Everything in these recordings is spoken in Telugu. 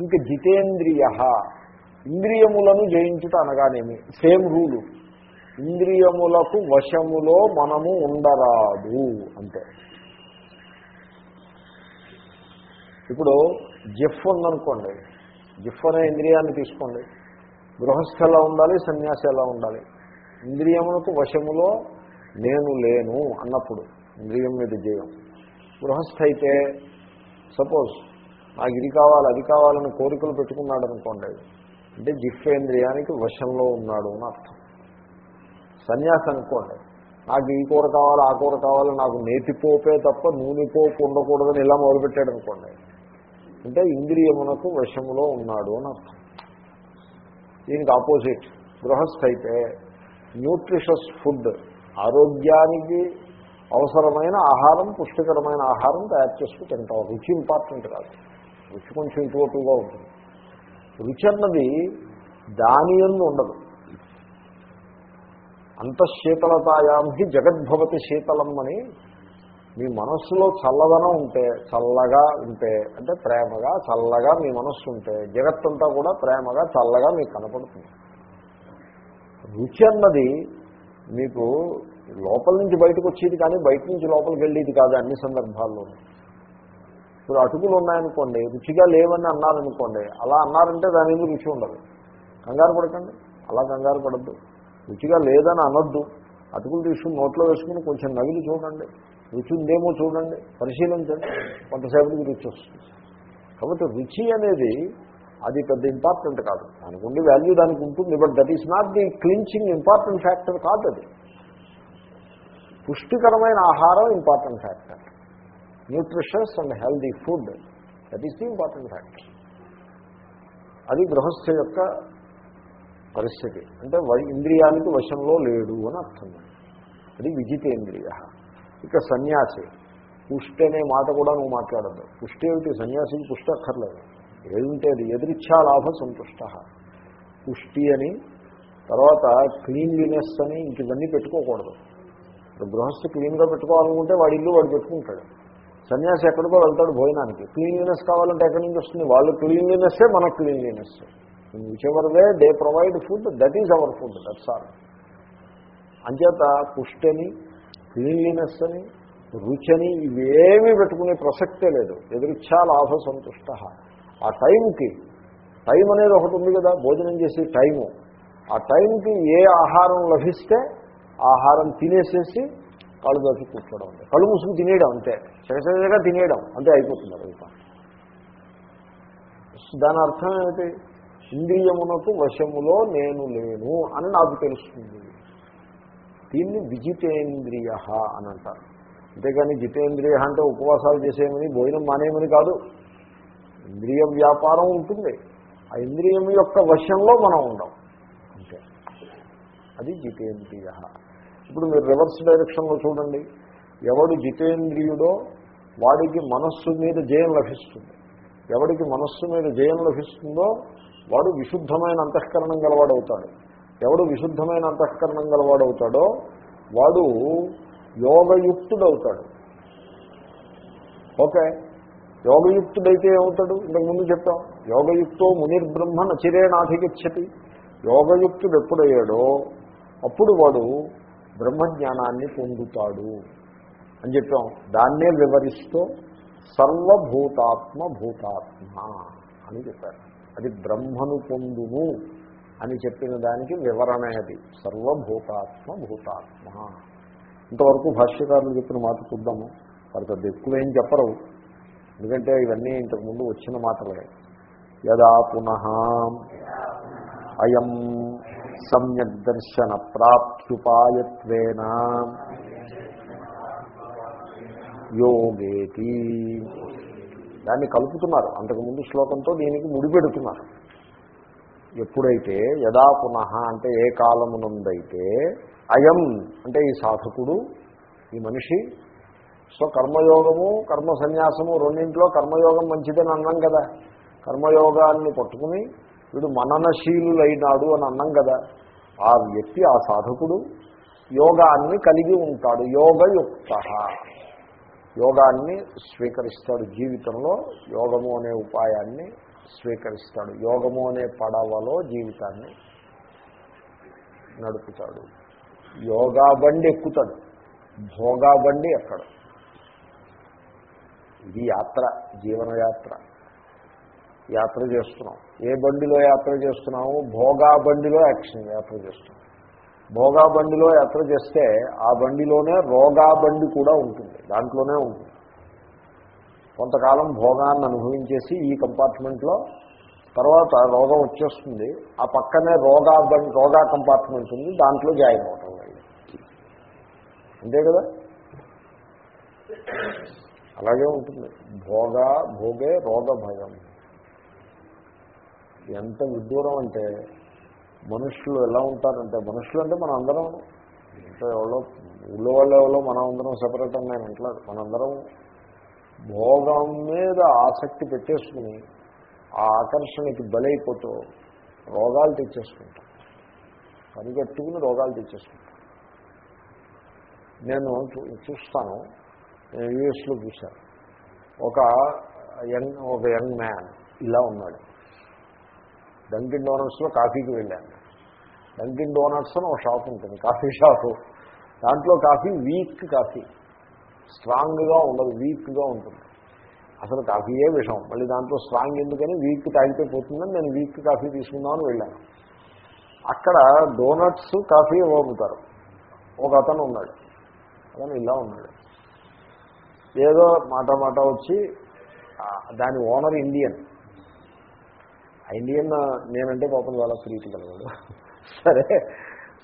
ఇంకా జితేంద్రియ ఇంద్రియములను జయించుట అనగానేమి? Same rule. ఇంద్రియములకు వశములో మనము ఉండరాదు అంతే ఇప్పుడు జిఫ్ ఉందనుకోండి. జిఫ్ అనే ఇంద్రియాన్ని తీసుకోండి. గృహస్థ ఎలా ఉండాలి? సన్యాసి ఎలా ఉండాలి? ఇంద్రియములకు వశములో నేను లేను అన్నప్పుడు ఇంద్రియం మీద జయం. గృహస్థ అయితే సపోజ్ నాకు ఇది కావాలి అది కావాలని కోరికలు పెట్టుకున్నాడు అనుకోండి అంటే జిహ్వేంద్రియానికి వశంలో ఉన్నాడు అని అర్థం. సన్యాసి అనుకోండి. నాకు ఈ కూర కావాలి ఆ కూర కావాలి నాకు నేతిపోపే తప్ప నూనెపో ఉండకూడదని ఇలా మొదలుపెట్టాడు అనుకోండి అంటే ఇంద్రియమునకు వశంలో ఉన్నాడు అని అర్థం. దీనికి ఆపోజిట్. గృహస్థ అయితే న్యూట్రిషస్ ఫుడ్ ఆరోగ్యానికి అవసరమైన ఆహారం పుష్టికరమైన ఆహారం తయారు చేసుకుని తింటాం. రుచి ఇంపార్టెంట్ కాదు. రుచి కొంచెం ఇటువటుగా ఉంటుంది. రుచి అన్నది దాని ఎందు ఉండదు. అంతఃశీతలతాయాం హి జగద్భవతి శీతలం అని మీ మనస్సులో చల్లదనం ఉంటే చల్లగా ఉంటే అంటే ప్రేమగా చల్లగా మీ మనస్సు ఉంటే జగత్తంతా కూడా ప్రేమగా చల్లగా మీకు కనపడుతుంది. రుచి అన్నది మీకు లోపల నుంచి బయటకు వచ్చేది కానీ బయట నుంచి లోపలికి వెళ్ళేది కాదు అన్ని సందర్భాల్లోనూ. ఇప్పుడు అటుకులు ఉన్నాయనుకోండి రుచిగా లేవని అన్నారనుకోండి అలా అన్నారంటే దాని మీద రుచి ఉండదు. కంగారు పడకండి అలా కంగారు పడద్దు. రుచిగా లేదని అనొద్దు. అటుకులు తీసుకుని నోట్లో వేసుకుని కొంచెం నవిలి చూడండి రుచి ఉందేమో చూడండి పరిశీలించండి కొంతసేపటికి రుచి వస్తుంది. కాబట్టి రుచి అనేది అది పెద్ద ఇంపార్టెంట్ కాదు. దానికి ఉండే వాల్యూ దానికి ఉంటుంది but that is not the clinching important factor కాదు అది. పుష్టికరమైన ఆహారం important factor nutritious and healthy food that is the important factor అది గృహస్థ యొక్క పరిస్థితి. అంటే వై- ఇంద్రియానికి వశంలో లేడు అని అర్థం. అది విజితేంద్రియ. ఇక సన్యాసి. పుష్టి అనే మాట కూడా నువ్వు మాట్లాడద్దు. పుష్టి ఏమిటి? సన్యాసికి పుష్టి అక్కర్లేదు. ఏమిటి అది. ఎదిరిచ్ఛా లాభ సంతుష్ట. పుష్టి అని తర్వాత క్లీన్లీనెస్ అని ఇంక ఇవన్నీ పెట్టుకోకూడదు. ఇప్పుడు గృహస్థు క్లీన్గా పెట్టుకోవాలనుకుంటే వాడి ఇల్లు వాడు పెట్టుకుంటాడు. సన్యాసి ఎక్కడికో వెళ్తాడు భోజనానికి. క్లీన్లీనెస్ కావాలంటే ఎక్కడి నుంచి వస్తుంది? వాళ్ళు క్లీన్లీనెస్సే మన cleanliness whichever way they provide food that is our food that's all అంచేత పుష్టని క్లీన్లీనెస్ అని రుచని ఇవేమీ పెట్టుకునే ప్రసక్తే లేదు. ఎదురుచ్చా లాభ సంతుష్ట. ఆ టైంకి టైం అనేది ఒకటి ఉంది కదా భోజనం చేసే టైము. ఆ టైంకి ఏ ఆహారం లభిస్తే ఆ ఆహారం తినేసేసి కాళ్ళు దాచి కూర్చోవడం అంతే. కళ్ళు మూసుకు తినేయడం అంతే. చకచకగా తినేయడం అంతే అయిపోతుంది అది దాని అర్థం ఏమిటి? ఇంద్రియమునకు వశములో నేను లేను అని నాకు తెలుస్తుంది. దీన్ని విజితేంద్రియ అని అంటారు. అంతేకాని జితేంద్రియ అంటే ఉపవాసాలు చేసేయమని భోజనం మానేయమని కాదు. ఇంద్రియ వ్యాపారం ఉంటుంది. ఆ ఇంద్రియం యొక్క వశంలో మనం ఉండం. అంతే. అది జితేంద్రియ ఇప్పుడు మీరు రివర్స్ డైరెక్షన్లో చూడండి. ఎవడు జితేంద్రియుడో వాడికి మనస్సు మీద జయం లభిస్తుంది. ఎవడికి మనస్సు మీద జయం లభిస్తుందో వాడు విశుద్ధమైన అంతఃకరణం గలవాడవుతాడు. ఎవడు విశుద్ధమైన అంతఃకరణం గలవాడవుతాడో వాడు యోగయుక్తుడవుతాడు. ఓకే? యోగయుక్తుడైతే ఏమవుతాడు? ఇంతకుముందు ముందు చెప్పాం. యోగయుక్తో మునిర్బ్రహ్మ నచిరేణాధిగచ్చతి. యోగయుక్తుడు ఎప్పుడయ్యాడో అప్పుడు వాడు బ్రహ్మజ్ఞానాన్ని పొందుతాడు అని చెప్పాం. దాన్నే వివరిస్తూ సర్వభూతాత్మ భూతాత్మ అని చెప్పారు. అది బ్రహ్మను పొందును అని చెప్పిన దానికి వివరణ అది. సర్వభూతాత్మ భూతాత్మ ఇంతవరకు భాష్యకారులు చెప్పిన మాట చూద్దాము. వారు పెద్ద ఎక్కువేం చెప్పరు. ఎందుకంటే ఇవన్నీ ఇంతకుముందు వచ్చిన మాటలే. యదా పునః అయం సమ్యక్ దర్శన ప్రాప్త్యుపాయత్వేన. యోగేతి. దాన్ని కలుపుతున్నారు. అంతకుముందు శ్లోకంతో దీనికి ముడిపెడుతున్నారు. ఎప్పుడైతే యదా పునః అంటే ఏ కాలమునందైతే అయం అంటే ఈ సాధకుడు ఈ మనిషి సో కర్మయోగము కర్మ సన్యాసము రెండింట్లో కర్మయోగం మంచిదని అన్నాం కదా. కర్మయోగాన్ని పట్టుకుని వీడు మననశీలులైనాడు అని అన్నాం కదా. ఆ వ్యక్తి ఆ సాధకుడు యోగాన్ని కలిగి ఉంటాడు. యోగయుక్త. యోగాన్ని స్వీకరిస్తాడు. జీవితంలో యోగము అనే ఉపాయాన్ని స్వీకరిస్తాడు. యోగము అనే పడవలో జీవితాన్ని నడుపుతాడు. యోగా బండి ఎక్కుతాడు. భోగా బండి ఎక్కడు? ఇది యాత్ర జీవనయాత్ర. యాత్ర చేస్తున్నాం. ఏ బండిలో యాత్ర చేస్తున్నాము? భోగా బండిలో యాక్షన్ యాత్ర చేస్తున్నాం. భోగా బండిలో యాత్ర చేస్తే ఆ బండిలోనే రోగా బండి కూడా ఉంటుంది. దాంట్లోనే ఉంటుంది. కొంతకాలం భోగాన్ని అనుభవించేసి ఈ కంపార్ట్మెంట్లో తర్వాత రోగం వచ్చేస్తుంది. ఆ పక్కనే రోగా బండి రోగా కంపార్ట్మెంట్ ఉంది. దాంట్లో జాయిన్ అవటం వెళ్ళి అంతే కదా? అలాగే ఉంటుంది. భోగ భోగే రోగ భయం. ఎంత విదూరం అంటే మనుషులు ఎలా ఉంటారంటే మనుషులు అంటే మన అందరం అంటే ఎవరో ఊళ్ళో వాళ్ళు ఎవరో మనం అందరం సెపరేట్ అని నేను అంటలేదు మనందరం భోగం మీద ఆసక్తి పెట్టేసుకుని ఆ ఆకర్షణకి బలైపోతూ రోగాలు తెచ్చేసుకుంటాం. కనిగట్టుకుని రోగాలు తెచ్చేసుకుంటాం. నేను చూ- చూస్తాను. నేను యూఎస్లో చూశాను. ఒక యంగ్ ఒక యంగ్ మ్యాన్ ఇలా ఉన్నాడు. డంకిన్ డోనట్స్లో కాఫీకి వెళ్ళాను. డంకిన్ డోనట్స్ అని ఒక షాప్ ఉంటుంది కాఫీ షాపు. దాంట్లో కాఫీ వీక్ కాఫీ. స్ట్రాంగ్గా ఉండదు వీక్గా ఉంటుంది. అసలు కాఫీయే విషయం మళ్ళీ దాంట్లో స్ట్రాంగ్ ఎందుకని? వీక్ తాగితే పోతుందని నేను వీక్ కాఫీ తీసుకుందామని వెళ్ళాను. అక్కడ డోనట్స్ కాఫీ అమ్ముతారు ఒక అతను ఉన్నాడు. అతను ఇలా ఉన్నాడు. ఏదో మాట మాట వచ్చి దాని ఓనర్ ఇండియన్. ఇండియన్ నేనంటే పాపం చాలా ప్రీతి కలవాడు సరే.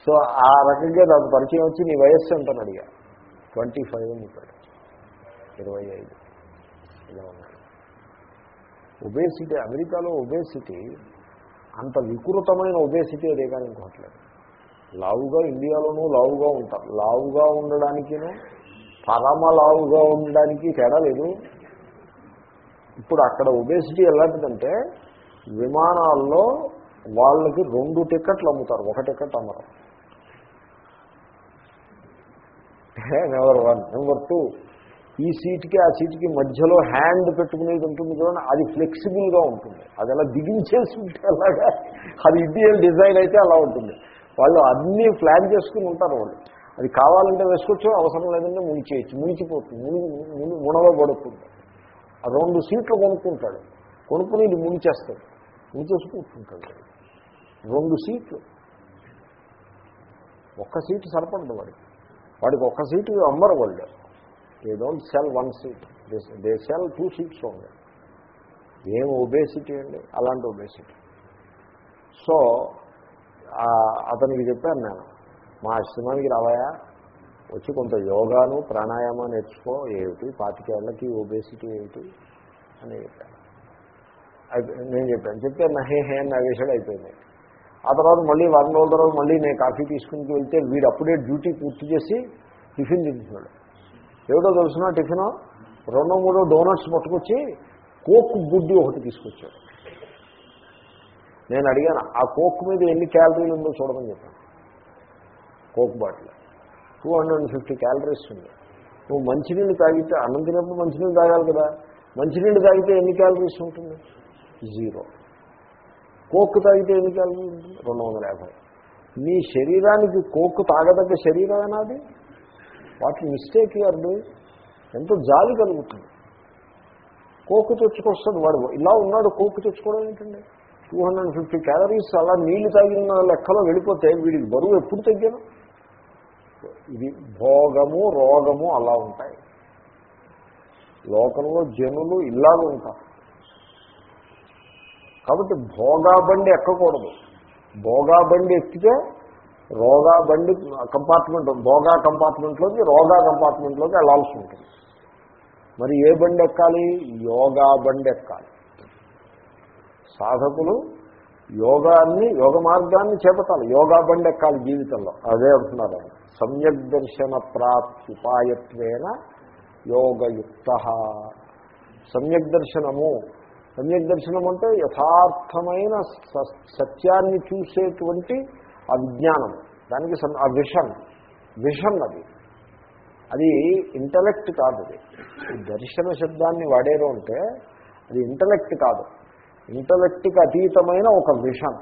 సో ఆ రకంగా నాకు పరిచయం వచ్చి నీ వయస్సు ఎంతని అడిగా. ట్వంటీ ఫైవ్ అని చెప్పాడు. ఇరవై ఐదు. ఇలా ఉన్నాడు. ఒబేసిటీ అమెరికాలో ఒబేసిటీ అంత వికృతమైన ఒబేసిటీ అదే కానీ ఇంకోట్లేదు. లావుగా ఇండియాలోనూ లావుగా ఉంటారు లావుగా ఉండడానికిను పరమ లావుగా ఉండడానికి తేడా లేదు. ఇప్పుడు అక్కడ ఒబేసిటీ ఎలాంటిదంటే విమానాల్లో వాళ్ళకి రెండు టికెట్లు అమ్ముతారు. ఒక టికెట్ అమ్మరు. నెంబర్ వన్ నెంబర్ టూ ఈ సీట్కి ఆ సీట్కి మధ్యలో హ్యాండ్ పెట్టుకునేది ఉంటుంది చూడండి. అది ఫ్లెక్సిబుల్గా ఉంటుంది. అది అలా బిగించేసి ఉంటే అలాగా? అది ఇండియన్ డిజైన్ అయితే అలా ఉంటుంది. వాళ్ళు అన్నీ ప్లాన్ చేసుకుని ఉంటారు వాళ్ళు. అది కావాలంటే వేసుకోవచ్చు అవసరం లేదంటే మునిచేయచ్చు మునిచిపోతుంది ముని ముని మునవబడుతుంది ఆ రెండు సీట్లు కొనుక్కుంటాడు. కొనుక్కుని ఇది మునిచేస్తాడు పూజేసి కూర్చుంటాడు రెండు సీట్లు. ఒక్క సీటు సరిపడదు వాడికి. వాడికి ఒక్క సీటు అమ్మరు వాళ్ళు. They don't sell one seat they sell two seats ఉన్నాయి ఏం ఒబేసిటీ అండి? అలాంటి ఒబేసిటీ సో అతనికి చెప్పాను నేను మా ఆశ్రమానికి రావాయా వచ్చి కొంత యోగాను ప్రాణాయామం నేర్చుకో. ఏమిటి? పాతికేళ్ళకి ఒబేసిటీ ఏమిటి అని చెప్పాను నేను చెప్పాను. చెప్తే నహే హే అని నగేశాడు అయిపోయింది. ఆ తర్వాత మళ్ళీ వారం రోజుల తర్వాత మళ్ళీ నేను కాఫీ తీసుకుని వెళ్తే వీడు అప్పుడే డ్యూటీ పూర్తి చేసి టిఫిన్ తింటున్నాడు. ఏమిటో తెలుసిన టిఫిన్? రెండో మూడో డోనట్స్ పట్టుకొచ్చి కోక్ గుడ్డి ఒకటి తీసుకొచ్చాడు. నేను అడిగాను ఆ కోక్ మీద ఎన్ని క్యాలరీలు ఉందో చూడమని చెప్పాను. Coke bottle. Two hundred and fifty calories ఉంది. నువ్వు మంచినీళ్ళు తాగితే అన్నం తినప్పుడు మంచినీళ్ళు తాగాలి కదా. మంచినీళ్ళు తాగితే ఎన్ని క్యాలరీస్ ఉంటుంది? జీరో. కోక్ తాగితే ఎన్ని క్యాలరీస్ ఉంటుంది రెండు వందల యాభై. మీ శరీరానికి కోక్ తాగదగ్గ శరీరమేనా అది? వాటి మిస్టేక్ యూఆర్ డూయింగ్? ఎంతో జాలి కలుగుతుంది. కోక్ తెచ్చుకొస్తాడు వాడు. ఇలా ఉన్నాడు కోక్ తెచ్చుకోవడం ఏంటండి? టూ హండ్రెడ్ ఫిఫ్టీ క్యాలరీస్ అలా నీళ్ళు తాగిన లెక్కలో వెళ్ళిపోతే వీడికి బరువు ఎప్పుడు తగ్గాను? ఇది భోగము రోగము అలా ఉంటాయి. లోకంలో జనులు ఇలాగ ఉంటారు కాబట్టి భోగా బండి ఎక్కకూడదు. భోగా బండి ఎక్కితే రోగా బండి కంపార్ట్మెంట్ భోగా కంపార్ట్మెంట్లోకి రోగా కంపార్ట్మెంట్లోకి వెళ్ళాల్సి ఉంటుంది. మరి ఏ బండి ఎక్కాలి? యోగా బండి ఎక్కాలి. సాధకులు యోగాన్ని యోగ మార్గాన్ని చేపట్టాలి. యోగా బండి ఎక్కాలి జీవితంలో. అదే అంటున్నారు ఆయన. సమ్యక్ దర్శన ప్రాప్తిపాయత్వేన యోగయుక్త. సమ్యక్ దర్శనము సమ్యక్ దర్శనం అంటే యథార్థమైన సత్యాన్ని చూసేటువంటి ఆ విజ్ఞానం దానికి సం- ఆ విషన్ విషన్ అది. అది ఇంటలెక్ట్ కాదు అది. దర్శన శబ్దాన్ని వాడేరు అంటే అది ఇంటలెక్ట్ కాదు. ఇంటలెక్ట్కి అతీతమైన ఒక విషన్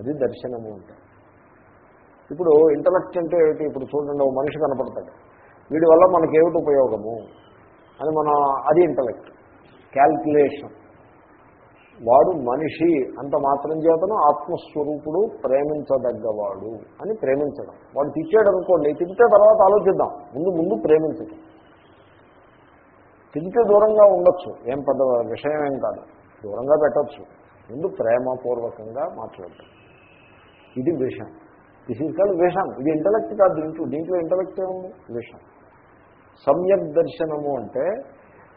అది దర్శనము అంటే. ఇప్పుడు ఇంటలెక్ట్ అంటే ఏమిటి? ఇప్పుడు చూడండి ఒక మనిషి కనపడతాడు. వీడి వల్ల మనకేమిటి ఉపయోగము? అని మనం అది ఇంటలెక్ట్. క్యాల్కులేషన్. వాడు మనిషి అంత మాత్రం చేతను ఆత్మస్వరూపుడు ప్రేమించదగ్గవాడు అని ప్రేమించడం. వాడు తిట్టాడు అనుకోండి తిట్టే తర్వాత ఆలోచిద్దాం ముందు ముందు ప్రేమించడం. తిరిగితే దూరంగా ఉండొచ్చు ఏం పెద్ద విషయం ఏం కాదు దూరంగా పెట్టచ్చు ముందు ప్రేమపూర్వకంగా మాట్లాడటం ఇది విషం దిస్ ఈజ్ కాల్ విషం. ఇది ఇంటలెక్ట్ కాదు దీంట్లో దీంట్లో ఇంటలెక్ట్ ఏముంది? విషం. సమ్యక్ దర్శనము అంటే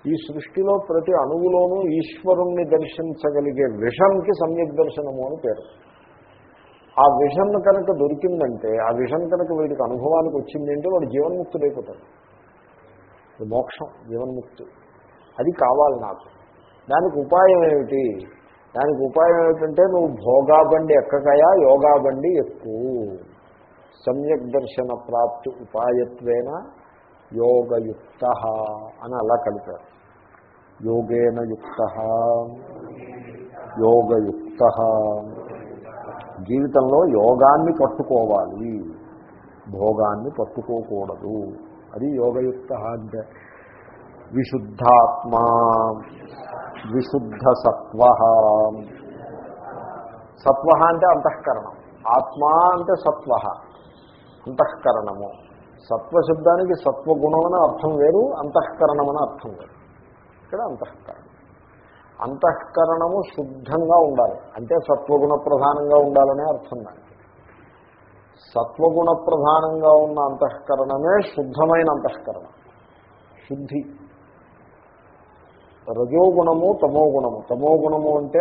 ఈ సృష్టిలో ప్రతి అణువులోనూ ఈశ్వరుణ్ణి దర్శించగలిగే విషన్కి సమ్యక్ దర్శనము అని పేరు. ఆ విషన్ కనుక దొరికిందంటే ఆ విషన్ కనుక వీడికి అనుభవానికి వచ్చింది అంటే వాడు జీవన్ముక్తుడైపోతాడు. మోక్షం జీవన్ముక్తి. అది కావాలి నాకు. దానికి ఉపాయం ఏమిటి? దానికి ఉపాయం ఏమిటంటే నువ్వు భోగా బండి ఎక్కకయా? యోగా బండి ఎక్కువ సమ్యక్ దర్శన ప్రాప్తి ఉపాయత్వేన యోగయుక్త అని అలా కలిపారు. యోగేన యుక్త యోగయుక్త. జీవితంలో యోగాన్ని పట్టుకోవాలి. భోగాన్ని పట్టుకోకూడదు. అది యోగయుక్త అంటే విశుద్ధాత్మా విశుద్ధ సత్వ సత్వ అంటే అంతఃకరణం. ఆత్మ అంటే సత్వ అంతఃకరణము. సత్వశబ్దానికి సత్వగుణం అని అర్థం వేరు అంతఃకరణం అర్థం వేరు. ఇక్కడ అంతఃకరణం. అంతఃకరణము శుద్ధంగా ఉండాలి. అంటే సత్వగుణ ప్రధానంగా ఉండాలనే అర్థం దానికి. సత్వగుణ ప్రధానంగా ఉన్న అంతఃకరణమే శుద్ధమైన అంతఃకరణం. శుద్ధి. రజోగుణము తమోగుణము. తమోగుణము అంటే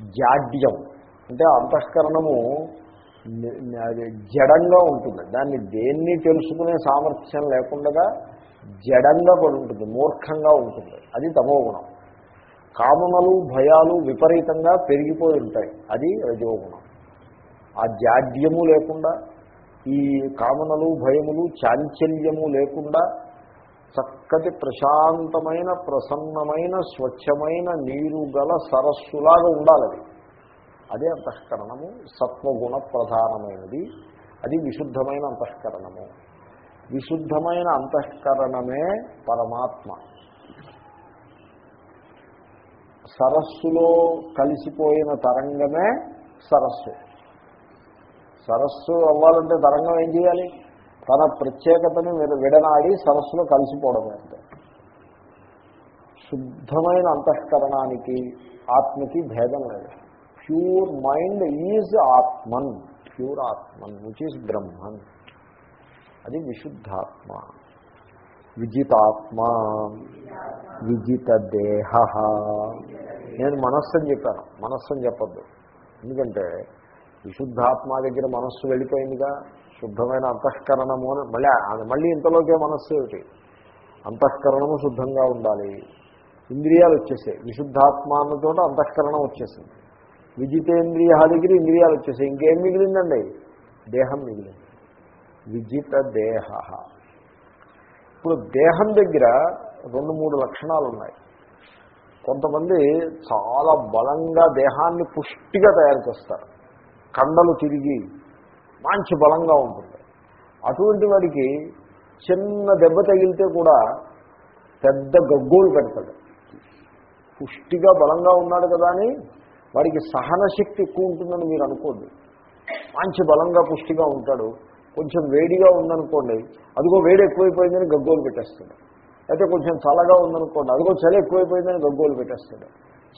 జాడ్యం. అంటే అంతఃకరణము అది జడంగా ఉంటుంది. దాన్ని దేన్ని తెలుసుకునే సామర్థ్యం లేకుండా జడంగా పడి ఉంటుంది మూర్ఖంగా ఉంటుంది. అది తమోగుణం కామనలు భయాలు విపరీతంగా పెరిగిపోయి ఉంటాయి. అది రజోగుణం ఆ జాడ్యము లేకుండా ఈ కామనలు భయములు చాంచల్యము లేకుండా చక్కటి ప్రశాంతమైన ప్రసన్నమైన స్వచ్ఛమైన నీరు గల సరస్సులాగా ఉండాలి అది అదే అంతఃకరణము సత్వగుణ ప్రధానమైనది అది విశుద్ధమైన అంతఃకరణము. విశుద్ధమైన అంతఃకరణమే పరమాత్మ. సరస్సులో కలిసిపోయిన తరంగమే సరస్సు. సరస్సు అవ్వాలంటే తరంగం ఏం చేయాలి? తన ప్రత్యేకతను విడనాడి సరస్సులో కలిసిపోవడం అంటే శుద్ధమైన అంతఃకరణానికి ఆత్మకి భేదం లేదు. Pure mind is atman. Pure atman which is Brahman. అది విశుద్ధాత్మ. విజితాత్మ. విజిత దేహ నేను మనస్సు అని చెప్పాను. మనస్సు అని చెప్పద్దు. ఎందుకంటే విశుద్ధాత్మ దగ్గర మనస్సు వెళ్ళిపోయిందిగా. శుద్ధమైన అంతఃకరణము అని మళ్ళీ మళ్ళీ ఇంతలోకే మనస్సు ఏమిటి? అంతఃకరణము శుద్ధంగా ఉండాలి. ఇంద్రియాలు వచ్చేసాయి. విశుద్ధాత్మ అన్న అంతఃకరణం వచ్చేసింది. విజితేంద్రియ దగ్గర ఇంద్రియాలు వచ్చేసాయి. ఇంకేం మిగిలిందండి? దేహం మిగిలింది. విజిత దేహ. ఇప్పుడు దేహం దగ్గర రెండు మూడు లక్షణాలు ఉన్నాయి. కొంతమంది చాలా బలంగా దేహాన్ని పుష్టిగా తయారు చేస్తారు. కండలు తిరిగి మంచి బలంగా ఉంటుంది. అటువంటి వాడికి చిన్న దెబ్బ తగిలితే కూడా పెద్ద గగ్గోలు పెడతాడు. పుష్టిగా బలంగా ఉన్నాడు కదా అని వాడికి సహన శక్తి ఎక్కువ ఉంటుందని మీరు అనుకోండి. మంచి బలంగా పుష్టిగా ఉంటాడు. కొంచెం వేడిగా ఉందనుకోండి అదిగో వేడి ఎక్కువైపోయిందని గగ్గోలు పెట్టేస్తాడు. అయితే కొంచెం చల్లగా ఉందనుకోండి అదిగో చలి ఎక్కువైపోయిందని గగ్గోలు పెట్టేస్తాడు.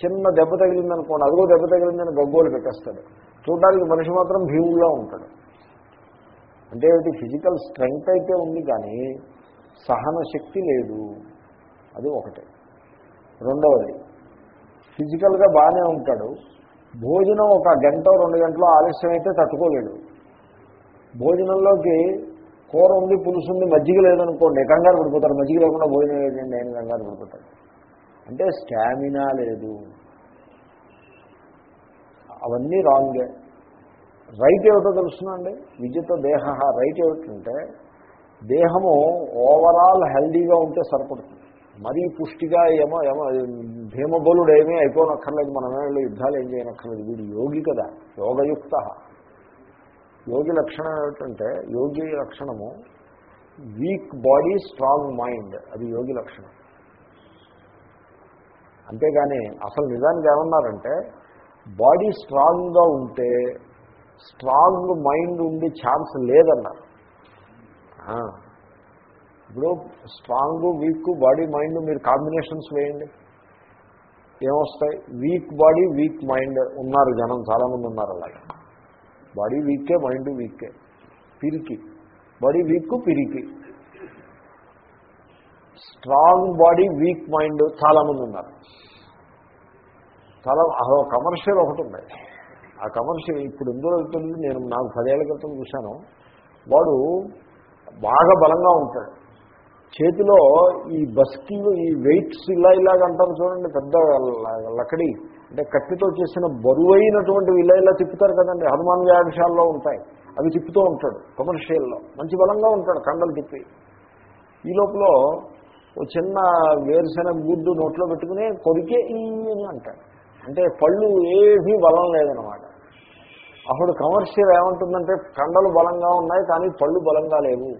చిన్న దెబ్బ తగిలిందనుకోండి అదిగో దెబ్బ తగిలిందని గగ్గోలు పెట్టేస్తాడు. చూడడానికి మనిషి మాత్రం భీములా ఉంటాడు. అంటే ఇది ఫిజికల్ స్ట్రెంగ్త్ అయితే ఉంది కానీ సహన శక్తి లేదు. అది ఒకటి. రెండవది ఫిజికల్గా బాగానే ఉంటాడు. భోజనం ఒక గంట రెండు గంటలో ఆలస్యం అయితే తట్టుకోలేడు. భోజనంలోకి కూర ఉంది పులుసు ఉంది మజ్జిగ లేదనుకోండి కంగారు పడిపోతాడు మజ్జిగ లేకుండా భోజనం లేదండి ఆయన కంగారు పడిపోతాడు అంటే స్టామినా లేదు. అవన్నీ రాంగే. రైట్ ఏమిటో తెలుస్తుందండి విజిత దేహ రైట్ ఏమిటంటే దేహము ఓవరాల్ హెల్దీగా ఉంటే సరిపడుతుంది. మరీ పుష్టిగా ఏమో ఏమో భీమబలుడు ఏమీ అయిపోనక్కర్లేదు మనమే యుద్ధాలు ఏం చేయనక్కర్లేదు. వీడు యోగి కదా యోగయుక్త. యోగి లక్షణం ఏమిటంటే యోగి లక్షణము వీక్ బాడీ స్ట్రాంగ్ మైండ్. అది యోగి లక్షణం. అంతేగాని అసలు నిజానికి ఏమన్నారంటే బాడీ స్ట్రాంగ్గా ఉంటే స్ట్రాంగ్ మైండ్ ఉండే ఛాన్స్ లేదన్నారు. ఇప్పుడు స్ట్రాంగ్ వీక్ బాడీ మైండ్ మీరు కాంబినేషన్స్ వేయండి. ఏమొస్తాయి? వీక్ బాడీ వీక్ మైండ్ ఉన్నారు జనం చాలామంది ఉన్నారు అలాగే. బాడీ వీకే మైండ్ వీకే పిరికి. బాడీ వీక్ పిరికి. స్ట్రాంగ్ బాడీ వీక్ మైండ్ చాలామంది ఉన్నారు. చాలా అదో కమర్షియల్ ఒకటి ఉంది. ఆ కమర్షియల్ ఇప్పుడు ఎందుకు వెళ్తుంది? నేను నాకు పదేళ్ళ క్రితం చూశాను. వాడు బాగా బలంగా ఉంటాడు. చేతిలో ఈ బస్కి ఈ వెయిట్స్ ఇలా ఇలాగ అంటారు చూడండి పెద్ద లక్కడి లకడి. అంటే కత్తితో చేసిన బరువైనటువంటి ఇలా ఇలా తిప్పుతారు కదండి హనుమాన్ వ్యాయామశాలలో ఉంటాయి. అవి తిప్పుతూ ఉంటాడు కమర్షియల్లో మంచి బలంగా ఉంటాడు కండలు తిప్పి. ఈ లోపల ఓ చిన్న వేరుశెనగ గుడ్డు నోట్లో పెట్టుకుని కొరికే ఈ అని అంటాడు. అంటే పళ్ళు ఏమీ బలం లేదనమాట అప్పుడు కమర్షియల్ ఏమంటుందంటే కండలు బలంగా ఉన్నాయి కానీ పళ్ళు బలంగా లేవు.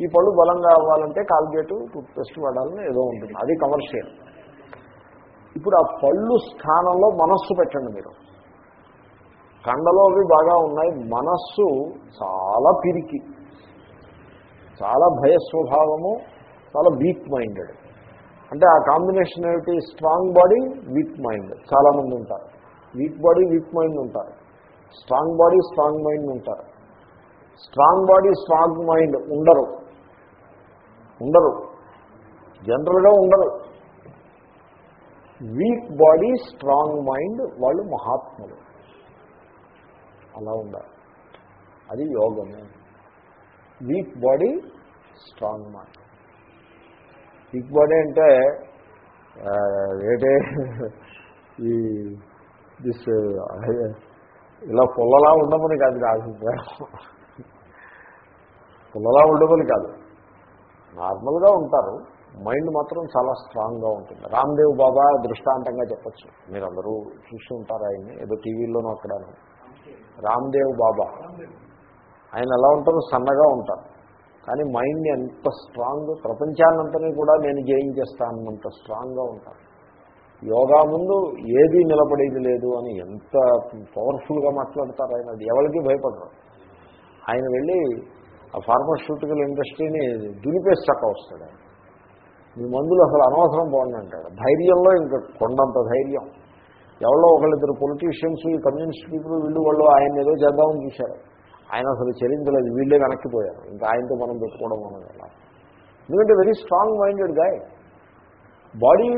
ఈ పళ్ళు బలంగా అవ్వాలంటే కాల్గేటు టూత్పేస్ట్ వాడాలని ఏదో ఉంటుంది. అది కమర్షియల్ ఇప్పుడు ఆ పళ్ళు స్థానంలో మనస్సు పెట్టండి మీరు. కండలో అవి బాగా ఉన్నాయి. మనస్సు చాలా పిరికి. చాలా భయస్వభావము చాలా వీక్ మైండెడ్. అంటే ఆ కాంబినేషన్ ఏమిటి? Strong body weak mind. చాలామంది ఉంటారు. వీక్ బాడీ వీక్ మైండ్ ఉంటారు. స్ట్రాంగ్ బాడీ స్ట్రాంగ్ మైండ్ ఉంటారు. స్ట్రాంగ్ బాడీ స్ట్రాంగ్ మైండ్ ఉండరు. ఉండరు. జనరల్గా ఉండరు. వీక్ బాడీ స్ట్రాంగ్ మైండ్ వాళ్ళు మహాత్ములు. అలా ఉండాలి. అది యోగము. Weak body strong mind. Weak body అంటే ఆ, ఏంటే? ఈ దిస్ ఇలా పొల్లలా ఉండమని కాదు నా అభిప్రాయం పుల్లలా ఉండమని కాదు. నార్మల్గా ఉంటారు. మైండ్ మాత్రం చాలా స్ట్రాంగ్గా ఉంటుంది. రామ్దేవ్ బాబా దృష్టాంతంగా చెప్పచ్చు. మీరందరూ చూసి ఉంటారు ఆయన్ని. ఏదో టీవీలోనూ అక్కడ రామ్దేవ్ బాబా. ఆయన ఎలా ఉంటారు సన్నగా ఉంటారు. కానీ మైండ్ ఎంత స్ట్రాంగ్ ప్రపంచాన్నంతని కూడా నేను జయించేస్తానంత స్ట్రాంగ్గా ఉంటాను యోగా ముందు ఏది నిలబడేది లేదు అని ఎంత పవర్ఫుల్గా మాట్లాడతారు ఆయన. అది ఎవరికి భయపడరు. ఆయన వెళ్ళి ఆ ఫార్మాస్యూటికల్ ఇండస్ట్రీని దులిపేసి చక్క వస్తాడు. మీ మందులు అసలు అనవసరం బాగుంది అంటాడు. ధైర్యంలో ఇంకా కొండంత ధైర్యం. ఎవరో ఒకళ్ళిద్దరు పొలిటీషియన్స్ ఈ కమ్యూనిస్ట్ పీపుల్ వీళ్ళు వాళ్ళు ఆయన ఏదో చేద్దామని చూశారు. ఆయన అసలు చెల్లించలేదు. వీళ్ళే వెనక్కిపోయారు ఇంకా ఆయనతో మనం పెట్టుకోవడం మనం ఎలా? ఎందుకంటే వెరీ స్ట్రాంగ్ మైండెడ్ గాయ బాడీ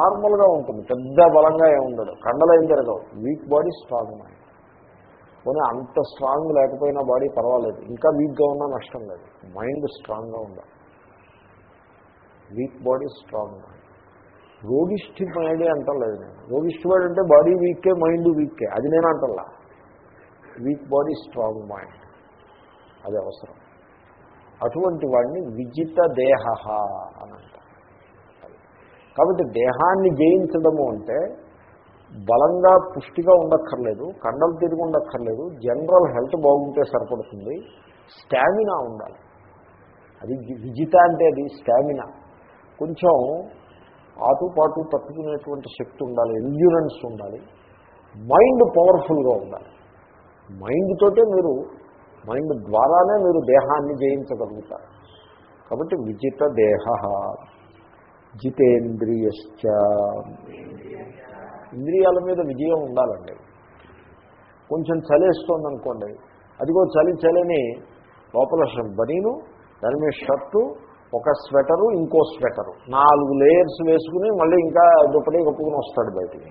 నార్మల్గా ఉంటుంది. పెద్ద బలంగా ఏముండదు. ఉండదు కండలేం జరగవు. వీక్ బాడీ స్ట్రాంగ్ మైండ్ పోనీ అంత స్ట్రాంగ్ లేకపోయినా బాడీ పర్వాలేదు. ఇంకా వీక్గా ఉన్నా నష్టం లేదు. మైండ్ స్ట్రాంగ్గా ఉండాలి. Weak body strong. మైండ్ రోగిష్టి మైండ్ అంటలేదు నేను. రోగిష్టి వాడు అంటే బాడీ వీకే మైండ్ వీకే. అది నేను అంటలా. Weak body strong mind. అది అవసరం. అటువంటి వాడిని విజిత దేహ అని అంటారు. కాబట్టి దేహాన్ని జయించడము అంటే బలంగా పుష్టిగా ఉండక్కర్లేదు కండలు తిరిగి ఉండక్కర్లేదు జనరల్ హెల్త్ బాగుంటే సరిపడుతుంది స్టామినా ఉండాలి. అది విజిత అంటే అది స్టామినా కొంచెం ఆటుపాటు తట్టుకునేటువంటి శక్తి ఉండాలి ఎండ్యూరెన్స్ ఉండాలి మైండ్ పవర్ఫుల్గా ఉండాలి. మైండ్ తోటే మీరు మైండ్ ద్వారానే మీరు దేహాన్ని జయించగలుగుతారు. కాబట్టి విజిత దేహ జితేంద్రియశ్చ. ఇంద్రియాల మీద విజయం ఉండాలండి. కొంచెం చలేస్తుంది అనుకోండి అదిగో చలి చలిని లోపల బనీను దాని మీద షర్టు ఒక స్వెటరు ఇంకో స్వెటరు. నాలుగు లేయర్స్ వేసుకుని మళ్ళీ ఇంకా దుప్పటి కప్పుకుని వస్తాడు బయటికి.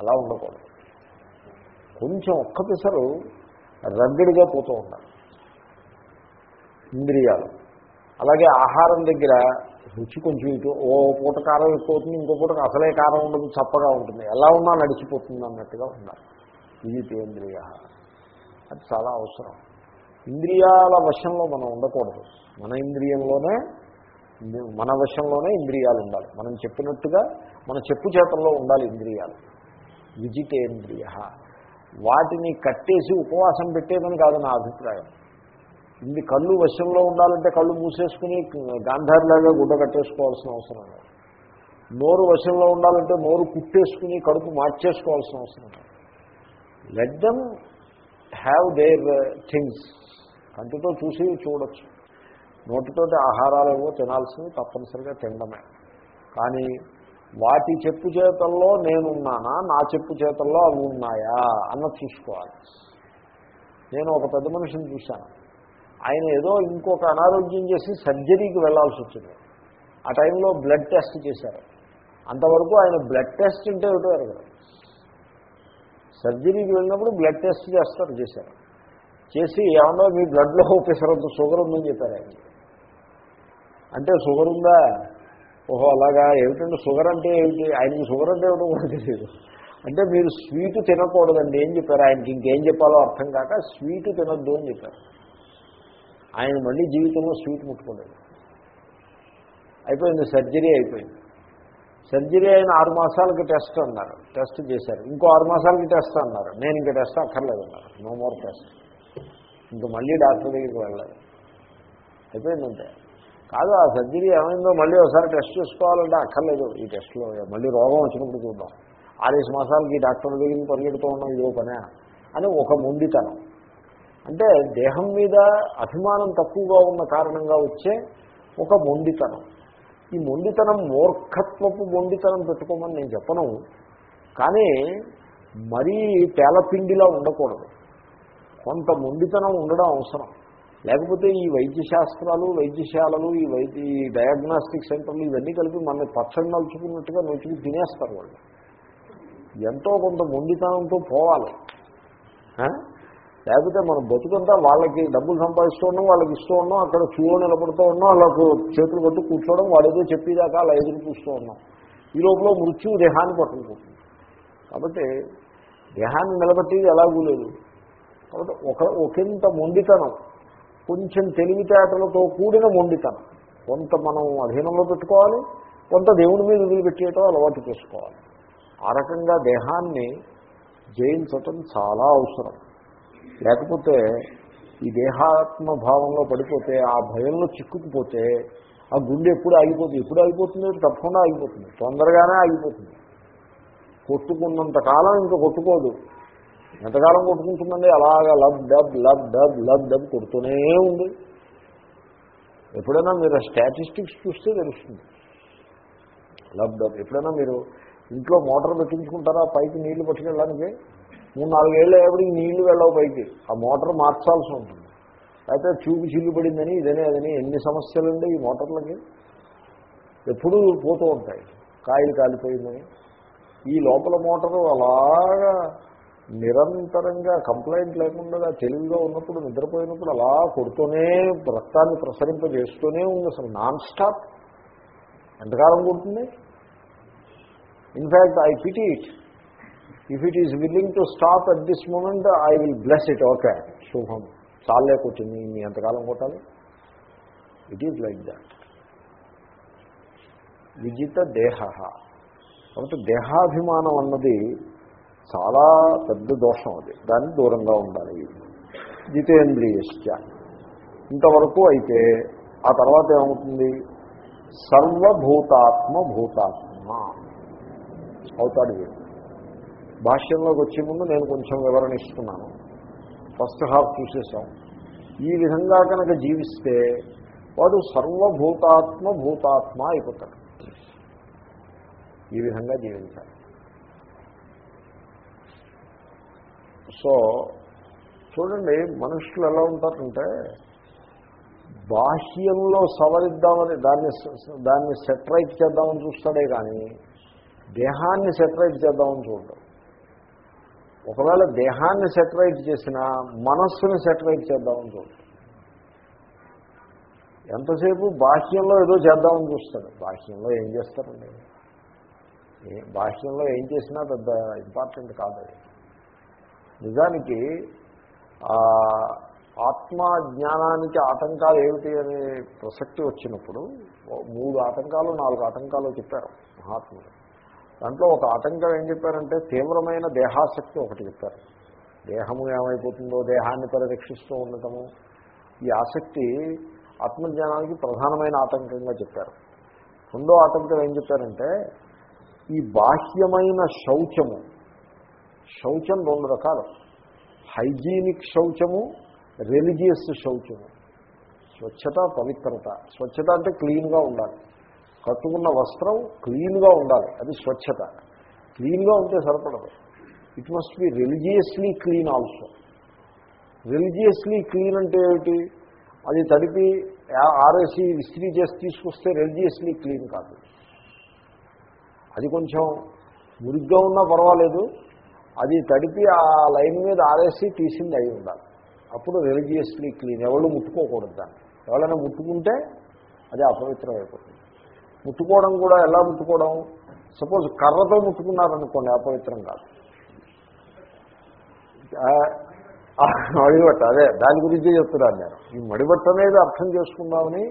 అలా ఉండకూడదు. కొంచెం ఒక్క పిసరు రగ్గడిగా పోతూ ఉండాలి. ఇంద్రియాలు. అలాగే ఆహారం దగ్గర రుచి కొంచెం ఇటు ఓ పూట కారం ఎక్కువ అవుతుంది ఇంకో పూట అసలే కారం ఉండదు చప్పగా ఉంటుంది. ఎలా ఉన్నా నడిచిపోతుంది అన్నట్టుగా ఉండాలి. ఇది అది చాలా అవసరం. ఇంద్రియాల వశంలో మనం ఉండకూడదు. మన ఇంద్రియంలోనే మన వశంలోనే ఇంద్రియాలు ఉండాలి. మనం చెప్పినట్టుగా మన చెప్పు చేతల్లో ఉండాలి ఇంద్రియాలు. విజితేంద్రియ. వాటిని కట్టేసి ఉపవాసం పెట్టేదని కాదు నా అభిప్రాయం. ఇది కళ్ళు వశంలో ఉండాలంటే కళ్ళు మూసేసుకుని గాంధారిలాగా గుడ్డ కట్టేసుకోవాల్సిన అవసరం లేదు. నోరు వశంలో ఉండాలంటే నోరు కుట్టేసుకుని కడుపు మార్చేసుకోవాల్సిన అవసరం లేదు. Let them have their things కంటితో చూసి చూడొచ్చు. నోటితోటి ఆహారాలు ఏవో తినాల్సినవి తప్పనిసరిగా తినడమే. కానీ వాటి చెప్పు చేతల్లో నేనున్నానా నా చెప్పు చేతల్లో అవి ఉన్నాయా అన్నది చూసుకోవాలి. నేను ఒక పెద్ద మనిషిని చూశాను. ఆయన ఏదో ఇంకొక అనారోగ్యం చేసి సర్జరీకి వెళ్ళాల్సి వచ్చింది. ఆ టైంలో బ్లడ్ టెస్ట్ చేశారు. అంతవరకు ఆయన బ్లడ్ టెస్ట్ అంటే ఏమిటో ఎరగదు సర్జరీకి వెళ్ళినప్పుడు బ్లడ్ టెస్ట్ చేస్తారు చేశారు. చేసి ఏమన్నా మీ బ్లడ్లో ఉపసరంత షుగర్ ఉందని చెప్పారు ఆయన. అంటే షుగర్ ఉందా? ఓహో అలాగా. ఏమిటంటే షుగర్ అంటే ఏమిటి ఆయనకి షుగర్ అంటే ఏమిటో కూడా తెలియదు. అంటే మీరు స్వీట్ తినకూడదండి ఏం చెప్పారు. ఆయనకి ఇంకేం చెప్పాలో అర్థం కాక స్వీట్ తినద్దు అని చెప్పారు. ఆయన మళ్ళీ జీవితంలో స్వీట్ ముట్టుకోలేదు అయిపోయింది సర్జరీ అయిపోయింది. సర్జరీ అయిన ఆరు మాసాలకి టెస్ట్ అన్నారు. టెస్ట్ చేశారు. ఇంకో ఆరు మాసాలకి టెస్ట్ అన్నారు. నేను ఇంకా టెస్ట్ అక్కర్లేదు అన్నారు. No more test. ఇంక మళ్ళీ డాక్టర్ దగ్గరికి వెళ్ళలేదు అయిపోయిందంటే. కాదు ఆ సర్జరీ ఏమైందో మళ్ళీ ఒకసారి టెస్ట్ చేసుకోవాలంటే అక్కర్లేదు ఈ టెస్ట్లో. మళ్ళీ రోగం వచ్చినప్పుడు చూద్దాం. ఆరేసి మాసాలకి డాక్టర్ దగ్గరికి పరిగెడుతూ ఉన్నాం ఇదో పనే అని ఒక మొండితనం. అంటే దేహం మీద అభిమానం తక్కువగా ఉన్న కారణంగా వచ్చే ఒక మొండితనం. ఈ మొండితనం మూర్ఖత్వపు మొండితనం పెట్టుకోమని నేను చెప్పను. కానీ మరీ తేలపిండిలా ఉండకూడదు. కొంత మొండితనం ఉండడం అవసరం. లేకపోతే ఈ వైద్య శాస్త్రాలు వైద్యశాలలు ఈ వైద్య ఈ డయాగ్నాస్టిక్ సెంటర్లు ఇవన్నీ కలిపి మన పచ్చడి నలుచుకున్నట్టుగా నొచ్చుకు తినేస్తారు వాళ్ళు. ఎంతో కొంత మొండితనంతో పోవాలి. లేకపోతే మనం బతుకంతా వాళ్ళకి డబ్బులు సంపాదిస్తూ ఉన్నాం వాళ్ళకి ఇస్తూ ఉన్నాం అక్కడ క్యూలో నిలబడుతూ ఉన్నాం వాళ్ళకు చేతులు పట్టు కూర్చోవడం వాడేదో చెప్పేదాకా అలా ఎదురు చూస్తూ ఉన్నాం ఈ లోపల మృత్యు దేహాన్ని పట్టుకుంటుంది కాబట్టి దేహాన్ని నిలబెట్టేది ఎలాగూ లేదు. కాబట్టి ఒక ఒకంత మొండితనం కొంచెం తెలివితేటలతో కూడిన మొండితనం. కొంత మనం అధీనంలో పెట్టుకోవాలి కొంత దేవుని మీద వదిలిపెట్టేయటం అలవాటు చేసుకోవాలి. ఆ రకంగా దేహాన్ని జయించటం చాలా అవసరం. లేకపోతే ఈ దేహాత్మ భావంలో పడిపోతే ఆ భయంలో చిక్కుకుపోతే ఆ గుండె ఎప్పుడు ఆగిపోతుంది? ఎప్పుడు ఆగిపోతుంది? తప్పకుండా ఆగిపోతుంది. తొందరగానే ఆగిపోతుంది. కొట్టుకున్నంత కాలం ఇంకా కొట్టుకోదు. ఎంతకాలం కొట్టుకుంటుందండి? అలాగా lub dub lub dub lub dub కొడుతూనే ఉంది. ఎప్పుడైనా మీరు స్టాటిస్టిక్స్ చూస్తే తెలుస్తుంది. Lub dub. ఎప్పుడైనా మీరు ఇంట్లో మోటార్ పెట్టించుకుంటారా? పైకి నీళ్ళు పట్టుకెళ్ళడానికి? మూడు నాలుగేళ్ళు ఎప్పటికి నీళ్ళు వెళ్ళవు పైకి. ఆ మోటార్ మార్చాల్సి ఉంటుంది. అయితే చూపు చిల్లు పడిందని ఇదనే అదని ఎన్ని సమస్యలుండి ఈ మోటార్లకి? ఎప్పుడూ పోతూ ఉంటాయి. కాయలు కాలిపోయిందని. ఈ లోపల మోటారు అలాగా నిరంతరంగా కంప్లైంట్ లేకుండా తెలివిగా ఉన్నప్పుడు నిద్రపోయినప్పుడు అలా కొడుతూనే రక్తాన్ని ప్రసరింపజేస్తూనే ఉంది అసలు. Non stop. ఎంతకాలం కొడుతుంది? In fact I pity it. If it is willing to stop at this moment I will bless it okay శుభం చాలే కొట్టింది ఎంతకాలం కొట్టాలి. ఇట్ ఈజ్ లైక్ దాట్ విజిత దేహ. కాబట్టి దేహాభిమానం అన్నది చాలా పెద్ద దోషం అది. దానికి దూరంగా ఉండాలి. జితేంద్రియశ్చ. ఇంతవరకు అయితే ఆ తర్వాత ఏమవుతుంది? సర్వభూతాత్మ భూతాత్మ. అవుతాడు వీడు. భాష్యంలోకి వచ్చే ముందు నేను కొంచెం వివరణ ఇస్తున్నాను. ఫస్ట్ హాఫ్ చూసేసాం ఈ విధంగా కనుక జీవిస్తే వాడు సర్వభూతాత్మ భూతాత్మ అయిపోతాడు. ఈ విధంగా జీవించాలి. సో చూడండి మనుషులు ఎలా ఉంటారంటే బాహ్యంలో సవరిద్దామని దాన్ని దాన్ని సెటరైట్ చేద్దామని చూస్తాడే కానీ దేహాన్ని సెటరైట్ చేద్దామని చూడడం ఒకవేళ దేహాన్ని సెటరైట్ చేసినా మనస్సుని సెటరైట్ చేద్దామని చూడడం ఎంతసేపు బాహ్యంలో ఏదో చేద్దామని చూస్తాడు. బాహ్యంలో ఏం చేస్తారండి? బాహ్యంలో ఏం చేసినా పెద్ద ఇంపార్టెంట్ కాదు అది. నిజానికి ఆత్మ జ్ఞానానికి ఆటంకాలు ఏమిటి అనే ప్రసక్తి వచ్చినప్పుడు మూడు ఆటంకాలు నాలుగు ఆటంకాలు చెప్పారు మహాత్ముడు దాంట్లో ఒక ఆటంకం ఏం చెప్పారంటే తీవ్రమైన దేహాసక్తి ఒకటి చెప్పారు. దేహము ఏమైపోతుందో దేహాన్ని పరిరక్షిస్తూ ఉండటము. ఈ ఆసక్తి ఆత్మజ్ఞానానికి ప్రధానమైన ఆటంకంగా చెప్పారు. రెండో ఆటంకం ఏం చెప్పారంటే ఈ బాహ్యమైన శౌచము శౌచం రెండు రకాలు. హైజీనిక్ శౌచము రిలీజియస్ శౌచము. స్వచ్ఛత పవిత్రత. స్వచ్ఛత అంటే క్లీన్గా ఉండాలి. కట్టుకున్న వస్త్రం క్లీన్గా ఉండాలి అది స్వచ్ఛత. క్లీన్గా ఉంటే సరిపడదు. It must be religiously clean also religiously clean అంటే ఏమిటి? అది తడిపి ఆర్ఎసి విస్త్రీ చేసి తీసుకొస్తే రిలీజియస్లీ క్లీన్ కాదు. అది కొంచెం మురిగ్గా ఉన్నా పర్వాలేదు. అది తడిపి ఆ లైన్ మీద ఆరేసి తీసింది అయి ఉండాలి. అప్పుడు రిలీజియస్లీ క్లీన్ ఎవరు ముట్టుకోకూడదు దాన్ని. ఎవరైనా ముట్టుకుంటే అది అపవిత్రం అయిపోతుంది. ముట్టుకోవడం కూడా ఎలా ముట్టుకోవడం? సపోజ్ కర్రతో ముట్టుకున్నారనుకోండి అపవిత్రం కాదు. మడిబట్ట అదే దాని గురించి చెప్తున్నాను నేను. ఈ మడిబట్ట అనేది అర్థం చేసుకుందామని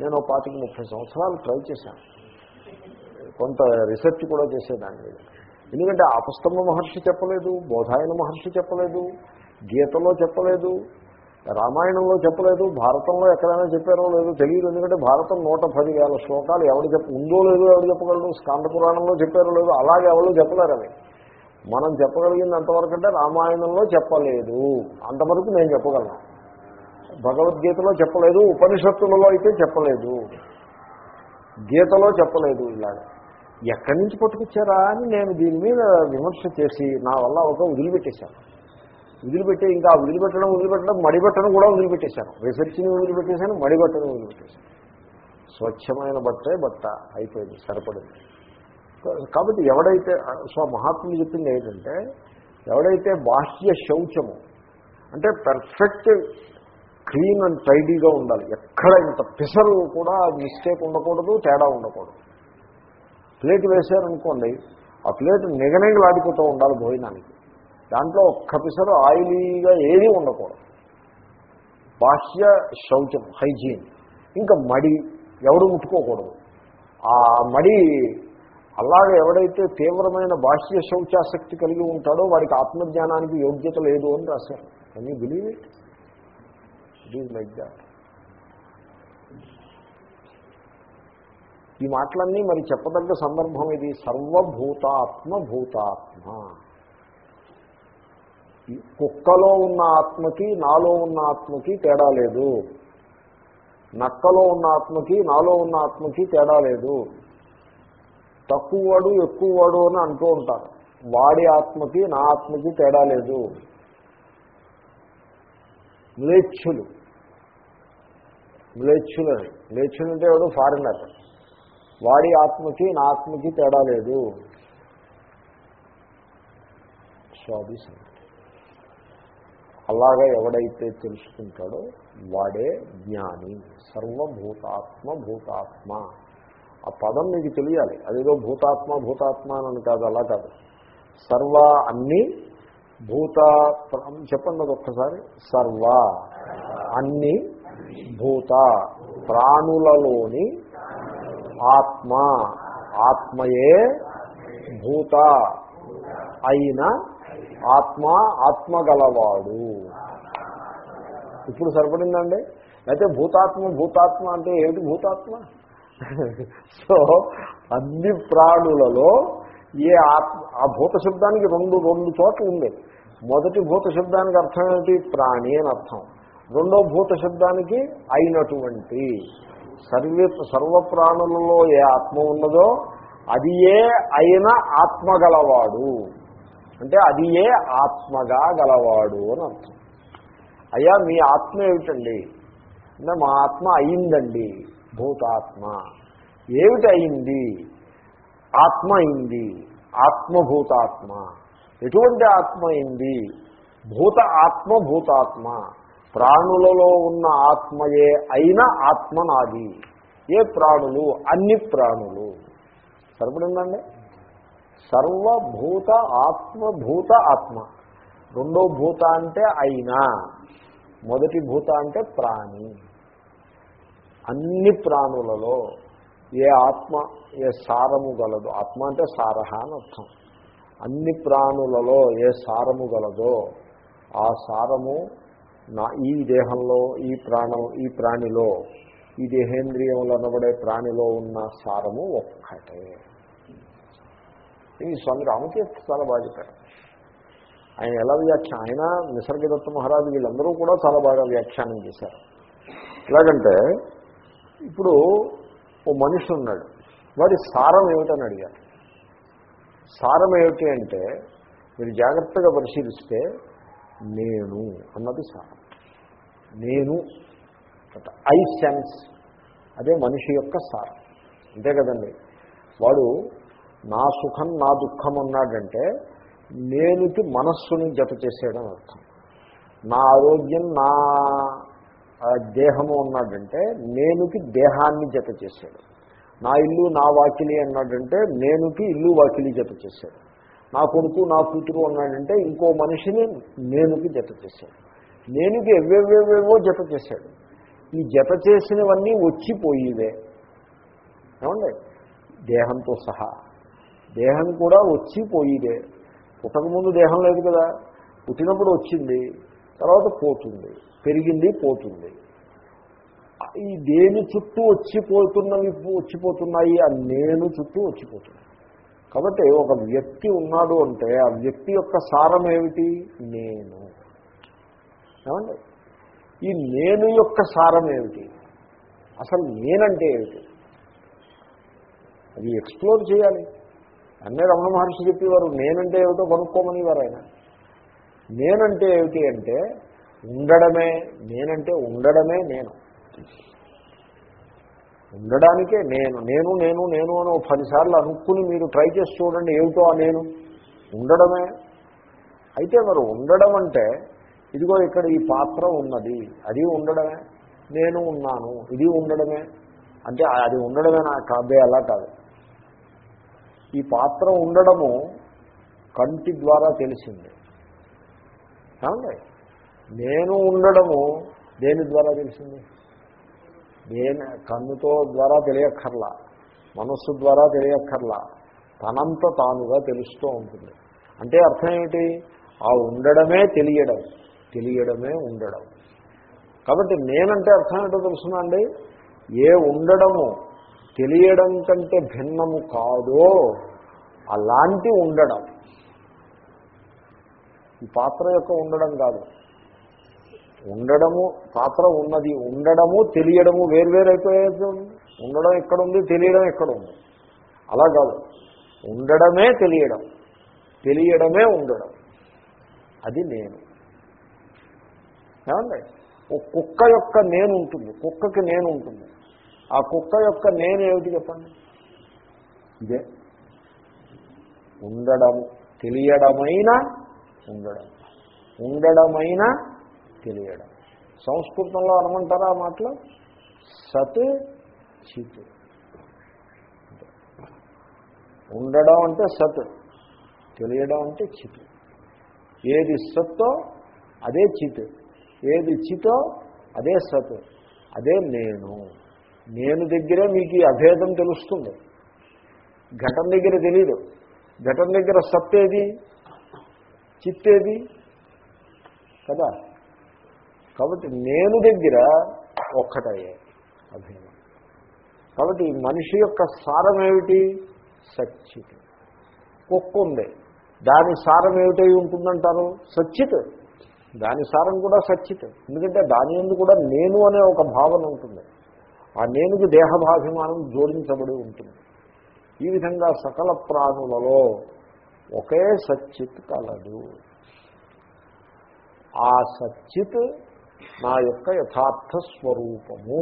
నేను పాతిక ముప్పై సంవత్సరాలు ట్రై చేశాను. కొంత రీసెర్చ్ కూడా చేసేదాని మీద ఎందుకంటే అపస్తంభ మహర్షి చెప్పలేదు బోధాయన మహర్షి చెప్పలేదు గీతలో చెప్పలేదు రామాయణంలో చెప్పలేదు భారతంలో ఎక్కడైనా చెప్పారో లేదో తెలియదు ఎందుకంటే భారతం నూట పది వేల శ్లోకాలు ఎవరు చెప్ప ఉందో లేదో ఎవరు చెప్పగలరు స్కాంద పురాణంలో చెప్పారో లేదో అలాగే ఎవరు చెప్పలేరు అవి. మనం చెప్పగలిగింది అంతవరకు అంటే రామాయణంలో చెప్పలేదు. అంతవరకు నేను చెప్పగలను భగవద్గీతలో చెప్పలేదు ఉపనిషత్తులలో అయితే చెప్పలేదు. గీతలో చెప్పలేదు ఇలాగ. ఎక్కడి నుంచి పట్టుకొచ్చారా అని నేను దీని మీద విమర్శ చేసి నా వల్ల ఒక వదిలిపెట్టేశాను. వదిలిపెట్టే ఇంకా వదిలిపెట్టడం వదిలిపెట్టడం మడిబట్టను కూడా వదిలిపెట్టేశాను రీసెర్చ్ని వదిలిపెట్టేశాను మడిబట్టను వదిలిపెట్టేశాను స్వచ్ఛమైన బట్టే బట్ట అయిపోయింది సరిపడింది. కాబట్టి ఎవడైతే సో మహాత్ములు చెప్పింది ఏంటంటే ఎవడైతే బాహ్య శౌచము అంటే పెర్ఫెక్ట్ క్లీన్ అండ్ టైడీగా ఉండాలి. ఎక్కడ ఇంత పిసరు కూడా మిస్టేక్ ఉండకూడదు తేడా ఉండకూడదు. ప్లేట్ వేశారనుకోండి ఆ ప్లేట్ నిగనిగలాడిపోతూ ఉండాలి భోజనానికి. దాంట్లో ఒక్క పిసరు ఆయిలీగా ఏదీ ఉండకూడదు. బాహ్య శౌచం హైజీన్. ఇంకా మడి ఎవడు ముట్టుకోకూడదు. ఆ మడి అలాగే ఎవడైతే తీవ్రమైన బాహ్య శౌచాసక్తి కలిగి ఉంటాడో వాడికి ఆత్మజ్ఞానానికి యోగ్యత లేదు అని రాశారు. Can believe it it is like that ఈ మాటలన్నీ మరి చెప్పదగ్గ సందర్భం ఇది. సర్వభూతాత్మ భూతాత్మ కుక్కలో ఉన్న ఆత్మకి నాలో ఉన్న ఆత్మకి తేడా లేదు. నక్కలో ఉన్న ఆత్మకి నాలో ఉన్న ఆత్మకి తేడా లేదు. తక్కువవాడు ఎక్కువవాడు అని అంటూ ఉంటారు. వాడి ఆత్మకి నా ఆత్మకి తేడా లేదు. మ్లేచ్ఛులు. అని. మ్లేచ్ఛులు అంటే ఎవడు? ఫారినర్. వాడి ఆత్మకి నా ఆత్మకి తేడా లేదు. సో అది సంగతి. అలాగా ఎవడైతే తెలుసుకుంటాడో వాడే జ్ఞాని సర్వభూతాత్మ భూతాత్మ. ఆ పదం మీకు తెలియాలి. అదేదో భూతాత్మ భూతాత్మ అని కాదు అలా కాదు. సర్వ అన్ని భూత చెప్పండి అది ఒక్కసారి. సర్వ అన్ని భూత ప్రాణులలోని ఆత్మ. ఆత్మయే భూత అయిన ఆత్మ ఆత్మగలవాడు. ఇప్పుడు సరిపడిందండి? అయితే భూతాత్మ భూతాత్మ అంటే ఏమిటి భూతాత్మ? సో అన్ని ప్రాణులలో ఏ ఆత్మ ఆ భూత శబ్దానికి రెండు రెండు చోట్ల ఉంది. మొదటి భూత శబ్దానికి అర్థం ఏమిటి? ప్రాణి అని అర్థం. రెండో భూత శబ్దానికి అయినటువంటి. సర్వ సర్వప్రాణులలో ఏ ఆత్మ ఉన్నదో అది ఏ అయిన ఆత్మ గలవాడు అంటే అది ఏ ఆత్మగా గలవాడు అని అర్థం. అయ్యా మీ ఆత్మ ఏమిటండి? అంటే మా ఆత్మ అయిందండి భూతాత్మ. ఏమిటి అయింది ఆత్మ అయింది ఆత్మభూతాత్మ. ఎటువంటి ఆత్మ అయింది? భూత ఆత్మ భూతాత్మ. ప్రాణులలో ఉన్న ఆత్మయే అయిన ఆత్మ నాది. ఏ ప్రాణులు? అన్ని ప్రాణులు. సరిపడిందండి? సర్వభూత ఆత్మభూత ఆత్మ. రెండో భూత అంటే అయినా. మొదటి భూత అంటే ప్రాణి. అన్ని ప్రాణులలో ఏ ఆత్మ ఏ సారము గలదో ఆత్మ అంటే సారహ అని అర్థం. అన్ని ప్రాణులలో ఏ సారము గలదో ఆ సారము నా ఈ దేహంలో ఈ ప్రాణం ఈ ప్రాణిలో ఈ దేహేంద్రియంలో అనబడే ప్రాణిలో ఉన్న సారము ఒక్కటే. ఇది స్వామి రామతీర్థ చాలా బాగా చెప్పారు. ఆయన ఎలా వ్యాఖ్యానం ఆయన నిసర్గదత్త మహారాజు వీళ్ళందరూ కూడా చాలా బాగా వ్యాఖ్యానం చేశారు. ఎలాగంటే ఇప్పుడు ఓ మనిషి ఉన్నాడు. వాడి సారం ఏమిటని అడిగారు. సారం ఏమిటి అంటే మీరు జాగ్రత్తగా పరిశీలిస్తే నేను అన్నది సారం. నేను ఐ సెన్స్. అదే మనిషి యొక్క సారం. అంతే కదండి. వాడు నా సుఖం నా దుఃఖం అన్నాడంటే నేనుకి మనస్సుని జత చేసేయడం అర్థం. నా ఆరోగ్యం నా దేహము అన్నాడంటే నేనుకి దేహాన్ని జత చేశాడు నా ఇల్లు నా వాకిలి అన్నాడంటే నేనుకి ఇల్లు వాకిలి జత చేశాడు నా కొడుకు నా కూతురు అన్నాడంటే ఇంకో మనిషిని నేనుకి జత చేశాడు నేనుకి ఎవేవేవేవో జత చేశాడు ఈ జత చేసినవన్నీ వచ్చిపోయివే. ఏమండి? దేహంతో సహా. దేహం కూడా వచ్చి పోయిదే. పుట్టకముందు దేహం లేదు కదా. పుట్టినప్పుడు వచ్చింది తర్వాత పోతుంది పెరిగింది పోతుంది. ఈ దేని చుట్టూ వచ్చిపోతున్నవి వచ్చిపోతున్నాయి ఆ నేను చుట్టూ వచ్చిపోతుంది కాబట్టి ఒక వ్యక్తి ఉన్నాడు అంటే ఆ వ్యక్తి యొక్క సారం ఏమిటి? నేను. ఏమండి? ఈ నేను యొక్క సారం ఏమిటి? అసలు నేనంటే ఏమిటి? అది ఎక్స్ప్లోర్ చేయాలి. అన్నే రమణ మహర్షి చెప్పేవారు. నేనంటే ఏమిటో కనుక్కోమనేవారు ఆయన. నేనంటే ఏమిటి అంటే ఉండడమే నేనంటే ఉండడమే నేను. ఉండడానికే నేను నేను నేను నేను అని ఒక పదిసార్లు అనుకుని మీరు ట్రై చేసి చూడండి ఏమిటో ఆ నేను. ఉండడమే. అయితే మరి ఉండడం అంటే ఇదిగో ఇక్కడ ఈ పాత్ర ఉన్నది. అది ఉండడమే. నేను ఉన్నాను. ఇది ఉండడమే. అంటే అది ఉండడమే నాకు కాదే అలా కాదు. ఈ పాత్ర ఉండడము కంటి ద్వారా తెలిసింది. ఏమండి? నేను ఉండడము దేని ద్వారా తెలిసింది? దేని కన్నుతో ద్వారా తెలియక్కర్లా మనస్సు ద్వారా తెలియక్కర్లా తనంత తానుగా తెలుస్తూ ఉంటుంది. అంటే అర్థం ఏమిటి? ఆ ఉండడమే తెలియడం తెలియడమే ఉండడం. కాబట్టి నేనంటే అర్థం ఏంటో తెలుసునండి ఏ ఉండడము తెలియడం కంటే భిన్నము కాదో అలాంటి ఉండడం. ఈ పాత్ర యొక్క ఉండడం కాదు. ఉండడము పాత్ర ఉన్నది. ఉండడము తెలియడము వేర్వేరైపోయేది ఉండడం ఎక్కడ ఉంది తెలియడం ఎక్కడ ఉంది అలా కాదు. ఉండడమే తెలియడం. తెలియడమే ఉండడం. అది నేను. ఏమండి? ఓ కుక్క యొక్క నేను ఉంటుంది. కుక్కకి నేను ఉంటుంది. ఆ కుక్క యొక్క నేను ఏమిటి చెప్పండి? ఇదే. ఉండడము తెలియడమైన ఉండడం. ఉండడమైన తెలియడం. సంస్కృతంలో అనమంటారా ఆ మాటలు? సత్ చిత్. ఉండడం అంటే సత్ తెలియడం అంటే చిత్. ఏది సత్తో అదే చిత్. ఏది చితో అదే సత్. అదే నేను. నేను దగ్గరే మీకు ఈ అభేదం తెలుస్తుంది. ఘటన దగ్గర తెలియదు ఘటన దగ్గర సత్తేది? చిత్తేది? కదా? కాబట్టి నేను దగ్గర ఒక్కటయ్యే అభేదం. కాబట్టి మనిషి యొక్క సారం ఏమిటి సచ్చిత్. కుక్క ఉంది దాని సారం ఏమిటై ఉంటుందంటారు? సచ్చిత్. దాని సారం కూడా సచ్చిత్. ఎందుకంటే దాని ఎందు కూడా నేను అనే ఒక భావన ఉంటుంది. ఆ నేనుకి దేహభాభిమానం జోడించబడి ఉంటుంది. ఈ విధంగా సకల ప్రాణులలో ఒకే సచ్చిత్ కలదు. ఆ సచ్చిత్ నా యొక్క యథార్థ స్వరూపము.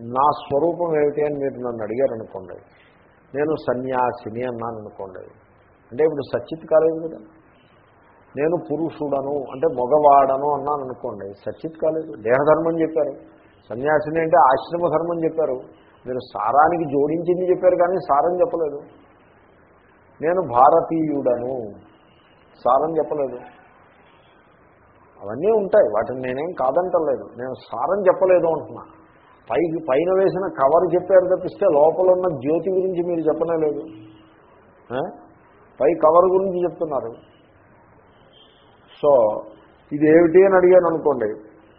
నా స్వరూపం ఏమిటి అని మీరు నన్ను అడిగారనుకోండి నేను సన్యాసిని అన్నాను అనుకోండి అంటే ఇప్పుడు సచ్చిత్ కాలేదు కదా? నేను పురుషుడను అంటే మగవాడను అన్నాను అనుకోండి సచిత్ కాలేదు దేహధర్మం చెప్పారు. సన్యాసిని అంటే ఆశ్రమ ధర్మం చెప్పారు. మీరు సారానికి జోడించింది చెప్పారు కానీ సారం చెప్పలేదు. నేను భారతీయుడను సారం చెప్పలేదు. అవన్నీ ఉంటాయి వాటిని నేనేం కాదంటలేదు. నేను సారం చెప్పలేదు అంటున్నా. పైకి పైన వేసిన కవర్ చెప్పారు తప్పిస్తే లోపల ఉన్న జ్యోతి గురించి మీరు చెప్పనే లేదు. పై కవర్ గురించి చెప్తున్నారు. సో ఇదేమిటి అని అడిగాను అనుకోండి.